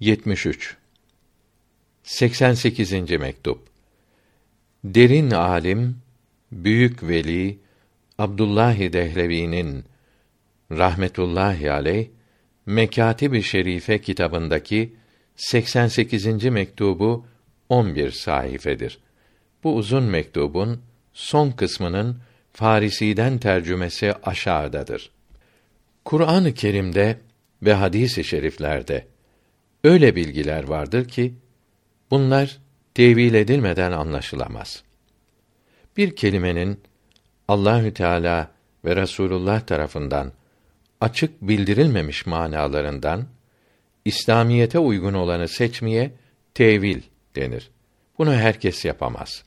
73 88. mektup Derin alim, büyük veli Abdullah Dehlevi'nin rahmetullahi aleyh Mekatib-i Şerife kitabındaki 88. mektubu 11 sayfedir. Bu uzun mektubun son kısmının Farisi'den tercümesi aşağıdadır. Kur'an-ı Kerim'de ve hadis-i şeriflerde öyle bilgiler vardır ki bunlar tevil edilmeden anlaşılamaz. Bir kelimenin Allahü Teala ve Resulullah tarafından açık bildirilmemiş manalarından İslamiyete uygun olanı seçmeye tevil denir. Bunu herkes yapamaz.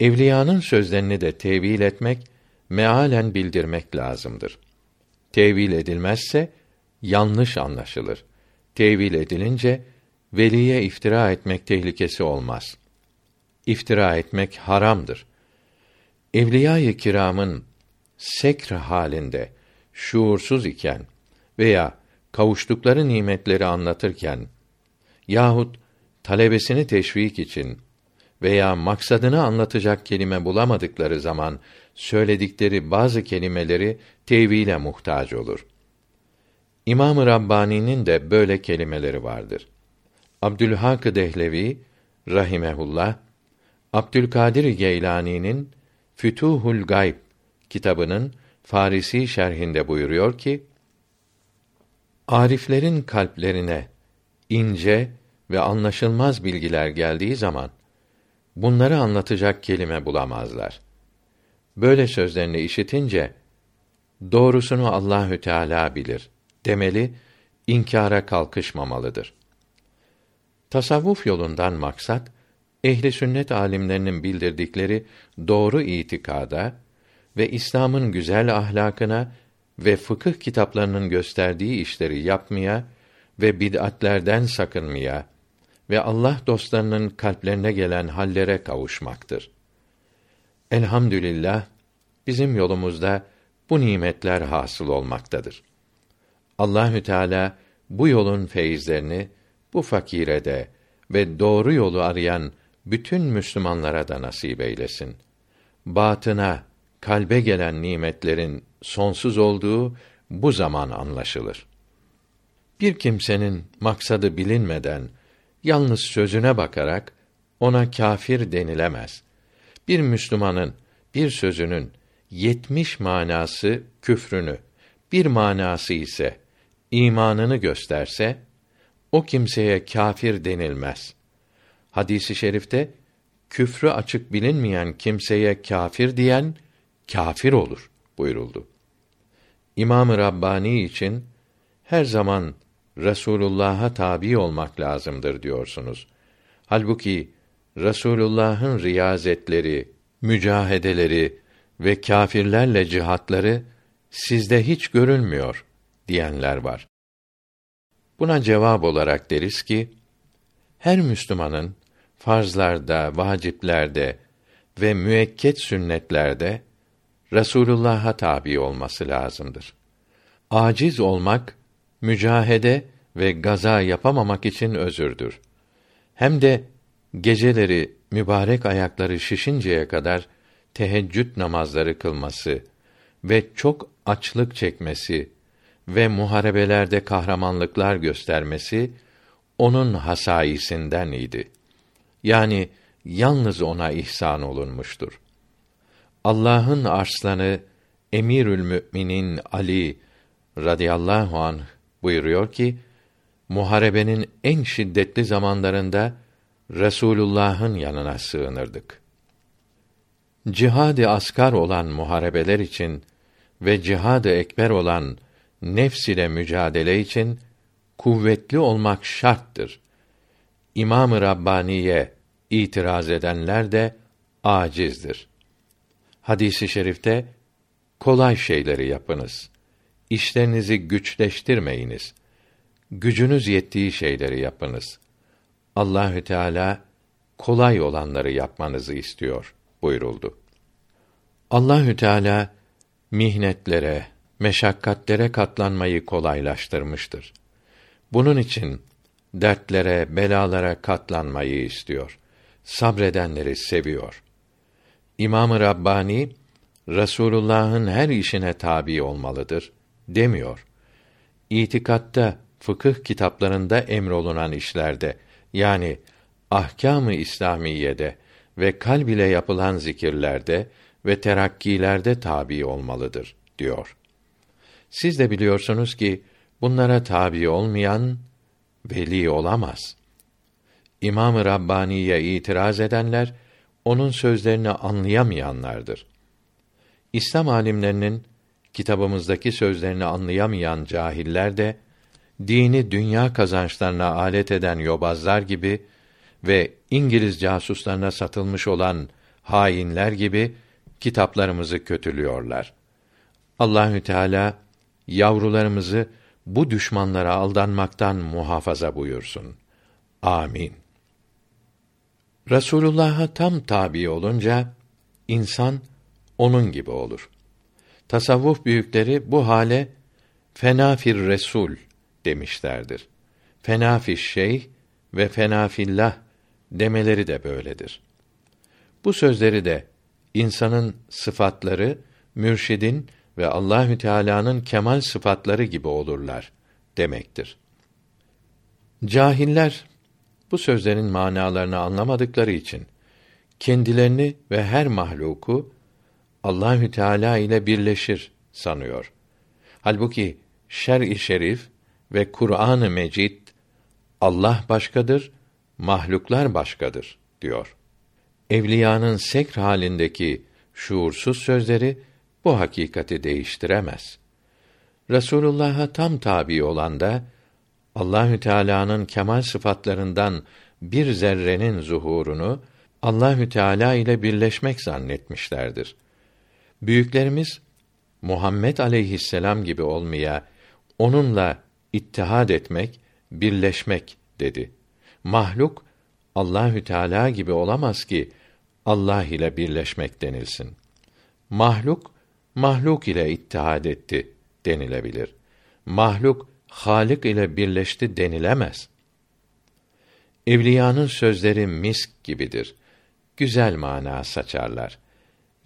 Evliyanın sözlerini de tevil etmek, mealen bildirmek lazımdır. Tevil edilmezse yanlış anlaşılır. Tevil edilince veliye iftira etmek tehlikesi olmaz. İftira etmek haramdır. Evliya-i kiramın sekr halinde şuursuz iken veya kavuştukları nimetleri anlatırken yahut talebesini teşvik için veya maksadını anlatacak kelime bulamadıkları zaman söyledikleri bazı kelimeleri tevhile muhtaç olur. İmam-ı Rabbani'nin de böyle kelimeleri vardır. Abdülhak Dehlevi rahimehullah Abdülkadir Geylani'nin Fütuhul Gayb kitabının Farisi şerhinde buyuruyor ki: Ariflerin kalplerine ince ve anlaşılmaz bilgiler geldiği zaman bunları anlatacak kelime bulamazlar. Böyle sözlerini işitince doğrusunu Allahü Teala bilir demeli, inkara kalkışmamalıdır. Tasavvuf yolundan maksat ehli sünnet alimlerinin bildirdikleri doğru itikada ve İslam'ın güzel ahlakına ve fıkıh kitaplarının gösterdiği işleri yapmaya ve bid'atlerden sakınmaya ve Allah dostlarının kalplerine gelen hallere kavuşmaktır. Elhamdülillah bizim yolumuzda bu nimetler hasıl olmaktadır. Allahü Teala bu yolun feyizlerini bu fakire de ve doğru yolu arayan bütün Müslümanlara da nasip eylesin. Batına, kalbe gelen nimetlerin sonsuz olduğu bu zaman anlaşılır. Bir kimsenin maksadı bilinmeden yalnız sözüne bakarak ona kâfir denilemez. Bir Müslümanın bir sözünün yetmiş manası küfrünü, bir manası ise imanını gösterse o kimseye kâfir denilmez. Hadisi şerifte küfrü açık bilinmeyen kimseye kâfir diyen kâfir olur buyuruldu. İmam-ı Rabbani için her zaman Resulullah'a tabi olmak lazımdır diyorsunuz. Halbuki Resulullah'ın riyazetleri, mücahedeleri ve kâfirlerle cihatları sizde hiç görülmüyor diyenler var. Buna cevap olarak deriz ki her Müslümanın farzlarda, vaciplerde ve müekket sünnetlerde Resulullah'a tabi olması lazımdır. Aciz olmak mücahede ve gaza yapamamak için özürdür. Hem de geceleri mübarek ayakları şişinceye kadar teheccüd namazları kılması ve çok açlık çekmesi ve muharebelerde kahramanlıklar göstermesi onun hasayisinden idi. Yani yalnız ona ihsan olunmuştur. Allah'ın arslanı Emirül Müminin Ali radıyallahu anh buyuruyor ki muharebenin en şiddetli zamanlarında Resulullah'ın yanına sığınırdık. Cihad-ı askar olan muharebeler için ve cihad-ı ekber olan nefs ile mücadele için kuvvetli olmak şarttır. İmam-ı Rabbaniye itiraz edenler de acizdir. Hadisi şerifte kolay şeyleri yapınız. İşlerinizi güçleştirmeyiniz. Gücünüz yettiği şeyleri yapınız. Allahü Teala kolay olanları yapmanızı istiyor buyuruldu. Allahü Teala mihnetlere, meşakkatlere katlanmayı kolaylaştırmıştır. Bunun için dertlere, belalara katlanmayı istiyor. Sabredenleri seviyor. İmam-ı Rabbani Resulullah'ın her işine tabi olmalıdır demiyor. İtikatta, fıkıh kitaplarında emrolunan işlerde yani ahkâm-ı İslamiyede ve kalb ile yapılan zikirlerde ve terakkilerde tabi olmalıdır diyor. Siz de biliyorsunuz ki bunlara tabi olmayan veli olamaz. İmam-ı Rabbani'ye itiraz edenler onun sözlerini anlayamayanlardır. İslam alimlerinin kitabımızdaki sözlerini anlayamayan cahiller de dini dünya kazançlarına alet eden yobazlar gibi ve İngiliz casuslarına satılmış olan hainler gibi kitaplarımızı kötülüyorlar. Allahü Teala yavrularımızı bu düşmanlara aldanmaktan muhafaza buyursun. Amin. Resulullah'a tam tabi olunca insan onun gibi olur. Tasavvuf büyükleri bu hale fenafir resul demişlerdir. Fenafir şey ve fenafillah demeleri de böyledir. Bu sözleri de insanın sıfatları mürşidin ve Allahü Teala'nın kemal sıfatları gibi olurlar demektir. Cahiller bu sözlerin manalarını anlamadıkları için kendilerini ve her mahluku Allahü Teala ile birleşir sanıyor. Halbuki şer-i şerif ve Kur'an-ı Mecid Allah başkadır, mahluklar başkadır diyor. Evliyanın sekr halindeki şuursuz sözleri bu hakikati değiştiremez. Resulullah'a tam tabi olan da Allahü Teala'nın kemal sıfatlarından bir zerrenin zuhurunu Allahü Teala ile birleşmek zannetmişlerdir. Büyüklerimiz Muhammed aleyhisselam gibi olmaya, onunla ittihad etmek, birleşmek dedi. Mahluk Allahü Teala gibi olamaz ki Allah ile birleşmek denilsin. Mahluk mahluk ile ittihad etti denilebilir. Mahluk Halik ile birleşti denilemez. Evliyanın sözleri misk gibidir. Güzel mana saçarlar.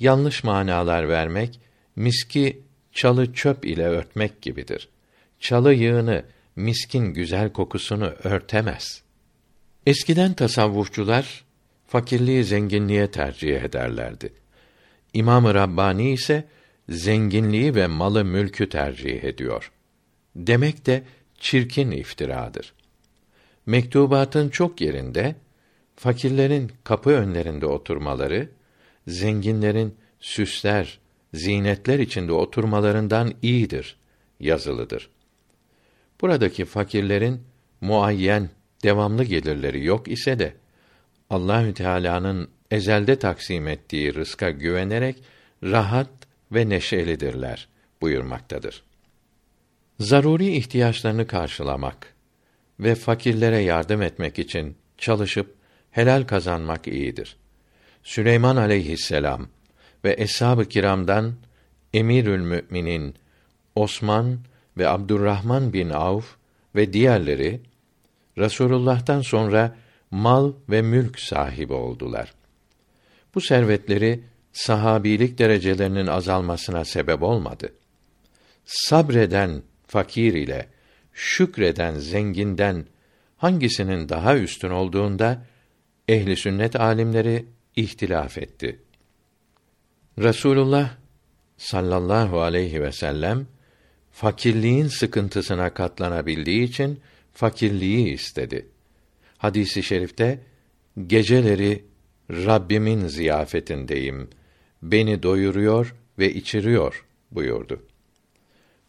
Yanlış manalar vermek miski çalı çöp ile örtmek gibidir. Çalı yığını miskin güzel kokusunu örtemez. Eskiden tasavvufçular fakirliği zenginliğe tercih ederlerdi. İmam-ı Rabbani ise zenginliği ve malı mülkü tercih ediyor. Demek de çirkin iftiradır. Mektubatın çok yerinde fakirlerin kapı önlerinde oturmaları, zenginlerin süsler, zinetler içinde oturmalarından iyidir yazılıdır. Buradaki fakirlerin muayyen devamlı gelirleri yok ise de Allahü Teala'nın ezelde taksim ettiği rızka güvenerek rahat ve neşelidirler buyurmaktadır. Zaruri ihtiyaçlarını karşılamak ve fakirlere yardım etmek için çalışıp helal kazanmak iyidir. Süleyman aleyhisselam ve eshab-ı kiramdan Emirül Müminin Osman ve Abdurrahman bin Avf ve diğerleri Resulullah'tan sonra mal ve mülk sahibi oldular. Bu servetleri sahabilik derecelerinin azalmasına sebep olmadı. Sabreden fakir ile şükreden zenginden hangisinin daha üstün olduğunda ehli sünnet alimleri ihtilaf etti. Resulullah sallallahu aleyhi ve sellem fakirliğin sıkıntısına katlanabildiği için fakirliği istedi. Hadisi şerifte geceleri Rabbimin ziyafetindeyim. Beni doyuruyor ve içiriyor buyurdu.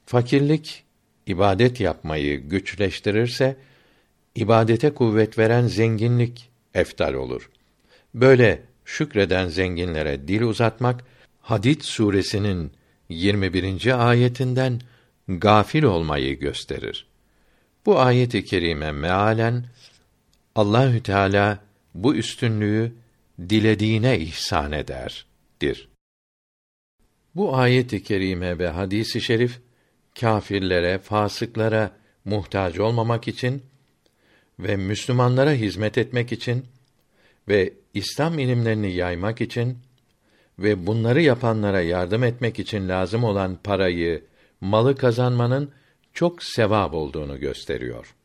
Fakirlik ibadet yapmayı güçleştirirse ibadete kuvvet veren zenginlik eftal olur. Böyle şükreden zenginlere dil uzatmak Hadid suresinin 21. ayetinden gafil olmayı gösterir. Bu ayeti kerime mealen Allahü Teala bu üstünlüğü dilediğine ihsan ederdir. Bu ayeti kerime ve hadisi şerif kâfirlere, fasıklara muhtaç olmamak için ve Müslümanlara hizmet etmek için ve İslam ilimlerini yaymak için ve bunları yapanlara yardım etmek için lazım olan parayı, malı kazanmanın çok sevap olduğunu gösteriyor.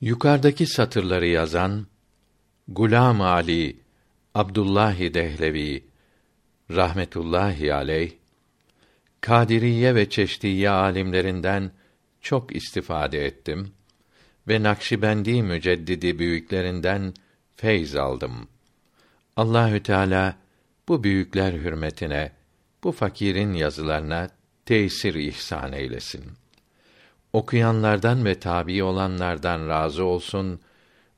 Yukarıdaki satırları yazan Gulam Ali Abdullah Dehlevi rahmetullahi aleyh Kadiriye ve Çeşdiye alimlerinden çok istifade ettim ve Nakşibendi müceddidi büyüklerinden feyz aldım. Allahü Teala bu büyükler hürmetine bu fakirin yazılarına tesir ihsan eylesin. Okuyanlardan ve tabi olanlardan razı olsun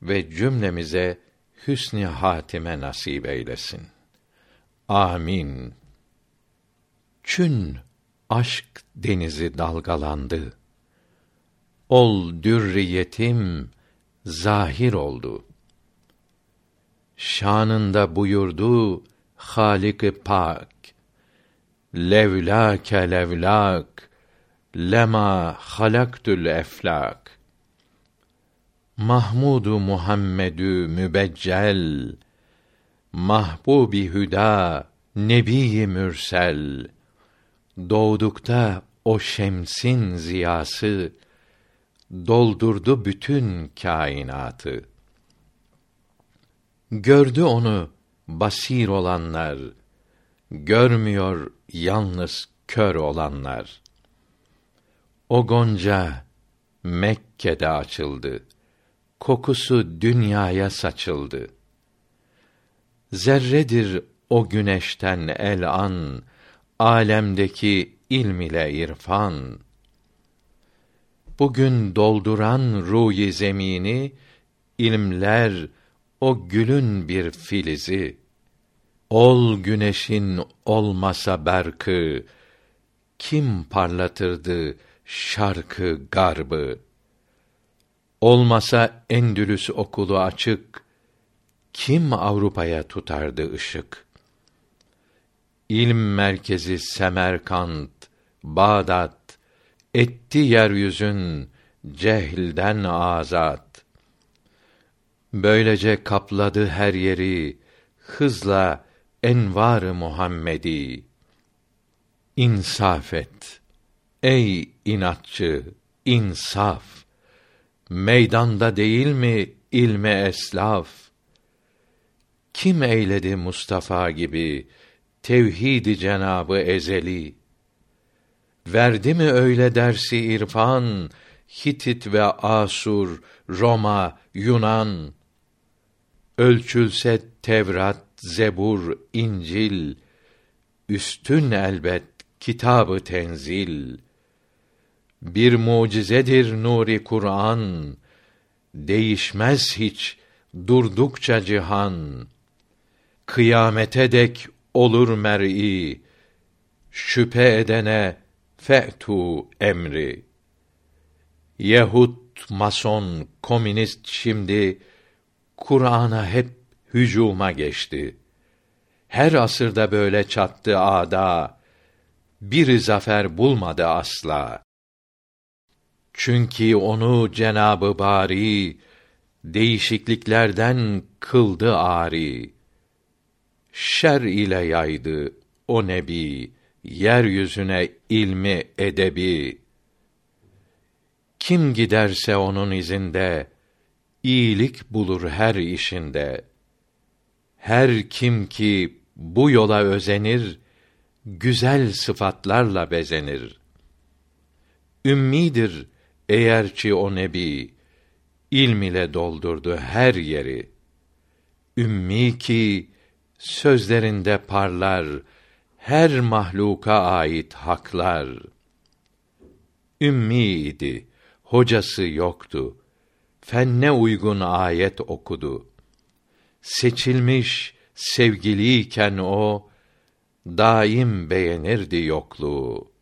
ve cümlemize hüsnü hatime nasip eylesin. Amin. Çün aşk denizi dalgalandı. Ol dürriyetim zahir oldu. Şanında buyurdu Halik Pak. Levlâke levlâk lema halaktül eflak. Mahmudu Muhammedü mübeccel mahbubi hüda nebi mürsel doğdukta o şemsin ziyası doldurdu bütün kainatı. Gördü onu basir olanlar, görmüyor yalnız kör olanlar. O gonca Mekke'de açıldı. Kokusu dünyaya saçıldı. Zerredir o güneşten el an, alemdeki ilm ile irfan. Bugün dolduran ruyi zemini, ilmler o gülün bir filizi. Ol güneşin olmasa berkı, kim parlatırdı şarkı garbı? Olmasa Endülüs okulu açık, kim Avrupa'ya tutardı ışık? İlm merkezi Semerkant, Bağdat, etti yeryüzün cehilden azat. Böylece kapladı her yeri hızla envar-ı Muhammedi. İnsaf et. Ey inatçı, insaf. Meydanda değil mi ilme eslaf? Kim eyledi Mustafa gibi tevhid-i cenabı ezeli? Verdi mi öyle dersi irfan Hitit ve Asur, Roma, Yunan? Ölçülse Tevrat, Zebur, İncil, üstün elbet kitabı tenzil. Bir mucizedir nuri Kur'an, değişmez hiç durdukça cihan. Kıyamete dek olur mer'i, şüphe edene fe'tu emri. Yahut, mason, komünist şimdi Kur'an'a hep hücuma geçti. Her asırda böyle çattı ada, bir zafer bulmadı asla. Çünkü onu Cenabı Bari değişikliklerden kıldı ari. Şer ile yaydı o nebi yeryüzüne ilmi edebi. Kim giderse onun izinde iyilik bulur her işinde. Her kim ki bu yola özenir, güzel sıfatlarla bezenir. Ümmidir eğer ki o nebi, ilm ile doldurdu her yeri. Ümmi ki, sözlerinde parlar, her mahluka ait haklar. Ümmi idi, hocası yoktu. Fenne uygun ayet okudu. Seçilmiş, sevgiliyken o, daim beğenirdi yokluğu.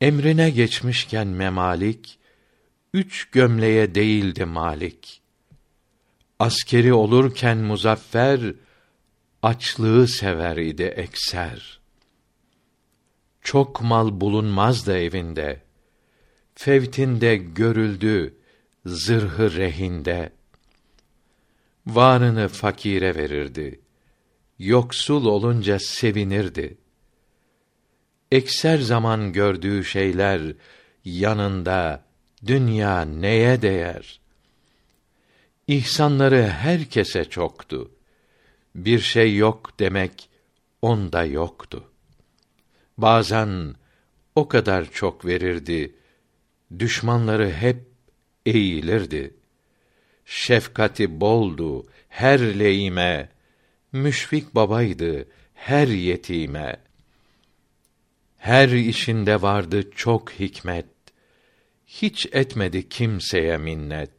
Emrine geçmişken memalik, üç gömleğe değildi malik. Askeri olurken muzaffer, açlığı sever idi ekser. Çok mal bulunmaz da evinde. Fevtinde görüldü zırhı rehinde. Varını fakire verirdi. Yoksul olunca sevinirdi. Ekser zaman gördüğü şeyler yanında dünya neye değer? İhsanları herkese çoktu. Bir şey yok demek onda yoktu. Bazen o kadar çok verirdi, düşmanları hep eğilirdi. Şefkati boldu her leyime, müşfik babaydı her yetime. Her işinde vardı çok hikmet, hiç etmedi kimseye minnet.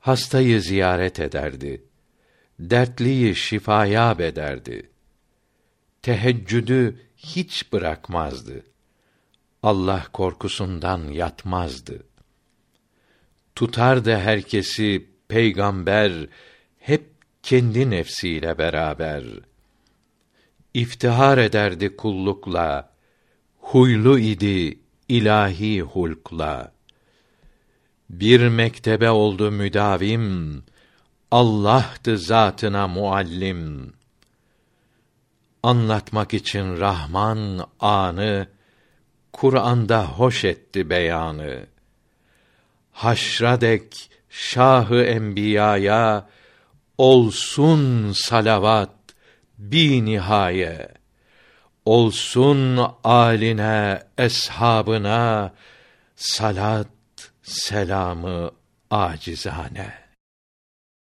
Hastayı ziyaret ederdi, dertliyi şifaya bederdi. Teheccüdü hiç bırakmazdı. Allah korkusundan yatmazdı. Tutardı herkesi peygamber hep kendi nefsiyle beraber. İftihar ederdi kullukla, huylu idi ilahi hulkla. Bir mektebe oldu müdavim, Allah'tı zatına muallim. Anlatmak için Rahman anı, Kur'an'da hoş etti beyanı. Haşra dek şahı enbiyaya olsun salavat bi nihaye. Olsun aline, eshabına salat selamı acizane.